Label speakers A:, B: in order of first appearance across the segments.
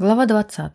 A: Глава 20.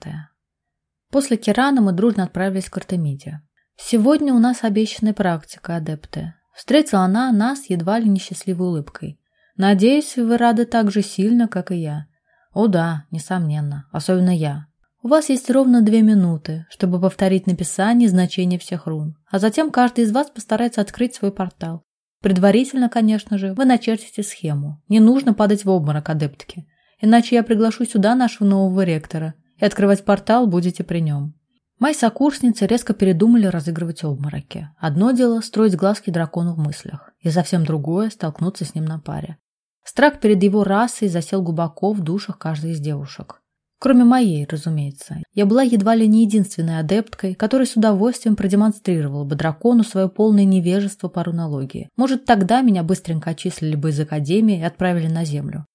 A: После Кирана мы дружно отправились к Артемиде. Сегодня у нас обещанная практика, адепты. Встретила она нас едва ли несчастливой улыбкой. Надеюсь, вы рады так же сильно, как и я. О да, несомненно, особенно я. У вас есть ровно две минуты, чтобы повторить написание и значение всех рун, а затем каждый из вас постарается открыть свой портал. Предварительно, конечно же, вы начертите схему. Не нужно падать в обморок, адептки. Иначе я приглашу сюда нашего нового ректора, и открывать портал будете при нем. Мои сокурсницы резко передумали разыгрывать обмороки. Одно дело – строить глазки дракону в мыслях, и совсем другое – столкнуться с ним на паре. Страх перед его расой засел глубоко в душах каждой из девушек. Кроме моей, разумеется. Я была едва ли не единственной адепткой, которая с удовольствием продемонстрировала бы дракону свое полное невежество по рунологии. Может, тогда меня быстренько отчислили бы из академии и отправили на землю.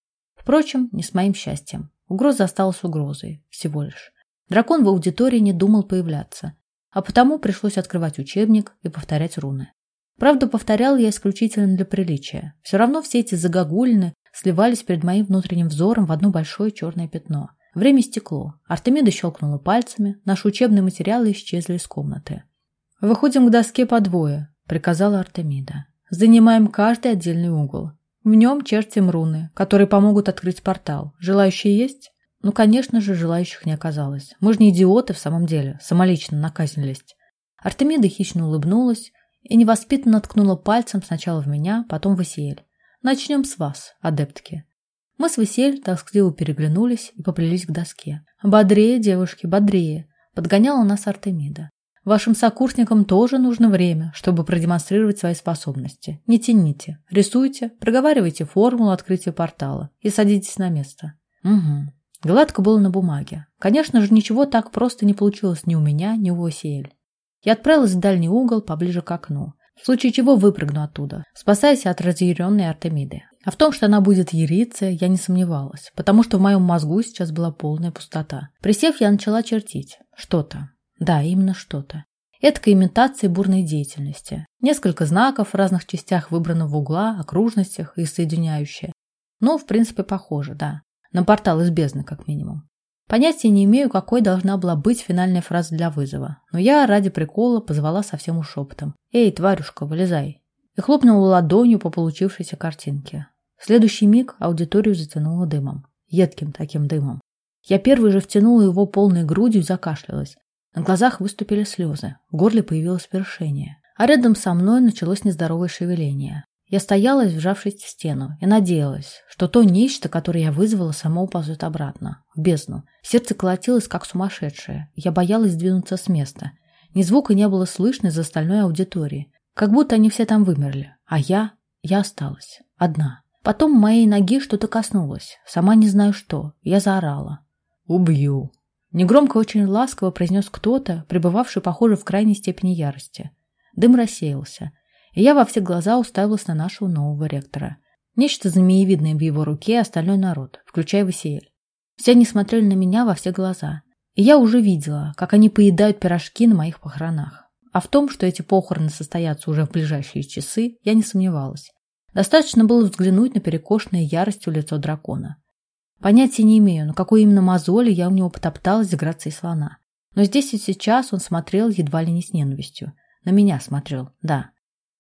A: Впрочем, не с моим счастьем. Угроза осталась угрозой. Всего лишь. Дракон в аудитории не думал появляться. А потому пришлось открывать учебник и повторять руны. Правда, повторял я исключительно для приличия. Все равно все эти загогулины сливались перед моим внутренним взором в одно большое черное пятно – Время стекло. Артемида щелкнула пальцами, наши учебные материалы исчезли из комнаты. «Выходим к доске по двое», — приказала Артемида. «Занимаем каждый отдельный угол. В нем чертим руны, которые помогут открыть портал. Желающие есть?» Ну, конечно же, желающих не оказалось. Мы же не идиоты в самом деле, самолично наказнились. Артемида хищно улыбнулась и невоспитанно ткнула пальцем сначала в меня, потом в Исиэль. «Начнем с вас, адептки. Мы с Весель тоскливо переглянулись и поплелись к доске. «Бодрее, девушки, бодрее!» – подгоняла нас Артемида. «Вашим сокурсникам тоже нужно время, чтобы продемонстрировать свои способности. Не тяните, рисуйте, проговаривайте формулу открытия портала и садитесь на место». «Угу». Гладко было на бумаге. Конечно же, ничего так просто не получилось ни у меня, ни у Осиэль. Я отправилась в дальний угол, поближе к окну. В случае чего выпрыгну оттуда, спасаясь от разъяренной Артемиды. А в том, что она будет яриться, я не сомневалась, потому что в моем мозгу сейчас была полная пустота. Присев, я начала чертить. Что-то. Да, именно что-то. Эдакой имитации бурной деятельности. Несколько знаков в разных частях выбрано в угла, окружностях и соединяющие. Ну, в принципе, похоже, да. На портал из бездны, как минимум. Понятия не имею, какой должна была быть финальная фраза для вызова, но я ради прикола позвала совсем уж шепотом. «Эй, тварюшка, вылезай!» и хлопнула ладонью по получившейся картинке. В следующий миг аудиторию затянуло дымом. Едким таким дымом. Я первый же втянула его полной грудью и закашлялась. На глазах выступили слезы, в горле появилось першение. А рядом со мной началось нездоровое шевеление. Я стояла, вжавшись в стену, и надеялась, что то нечто, которое я вызвала, само уползет обратно, в бездну. Сердце колотилось, как сумасшедшее. Я боялась двинуться с места. Ни звука не было слышно из остальной аудитории. Как будто они все там вымерли. А я... я осталась. Одна. Потом моей ноги что-то коснулось. Сама не знаю что. Я заорала. «Убью!» Негромко, очень ласково произнес кто-то, пребывавший, похоже, в крайней степени ярости. Дым рассеялся, и я во все глаза уставилась на нашего нового ректора. Нечто змеевидное в его руке, остальной народ, включая Васиэль. Все они смотрели на меня во все глаза, и я уже видела, как они поедают пирожки на моих похоронах. А в том, что эти похороны состоятся уже в ближайшие часы, я не сомневалась. Достаточно было взглянуть на перекошенное яростью лицо дракона. Понятия не имею, на какой именно мозоли я у него потопталась с грацией слона. Но здесь и сейчас он смотрел едва ли не с ненавистью. На меня смотрел, да.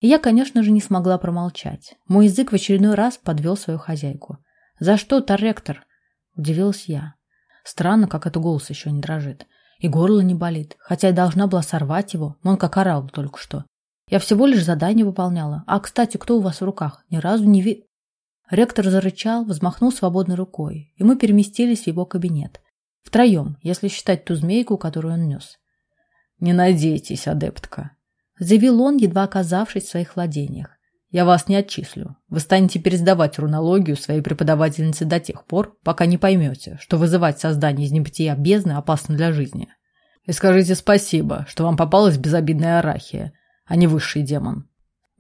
A: И я, конечно же, не смогла промолчать. Мой язык в очередной раз подвел свою хозяйку. «За что, Торректор?» – удивилась я. Странно, как это голос еще не дрожит. И горло не болит, хотя я должна была сорвать его, но он как орал только что. Я всего лишь задание выполняла. А, кстати, кто у вас в руках? Ни разу не ви... Ректор зарычал, взмахнул свободной рукой, и мы переместились в его кабинет. Втроем, если считать ту змейку, которую он нес. «Не надейтесь, адептка», — заявил он, едва оказавшись в своих владениях. «Я вас не отчислю. Вы станете пересдавать рунологию своей преподавательнице до тех пор, пока не поймете, что вызывать создание из небытия бездны опасно для жизни. И скажите спасибо, что вам попалась безобидная арахия, а не высший демон.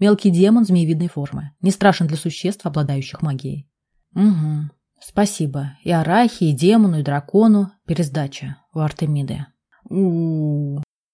A: Мелкий демон змеевидной формы. Не страшен для существ, обладающих магией. Угу. Спасибо. И арахи, и демону, и дракону. Пересдача у Артемиды. у, -у, -у.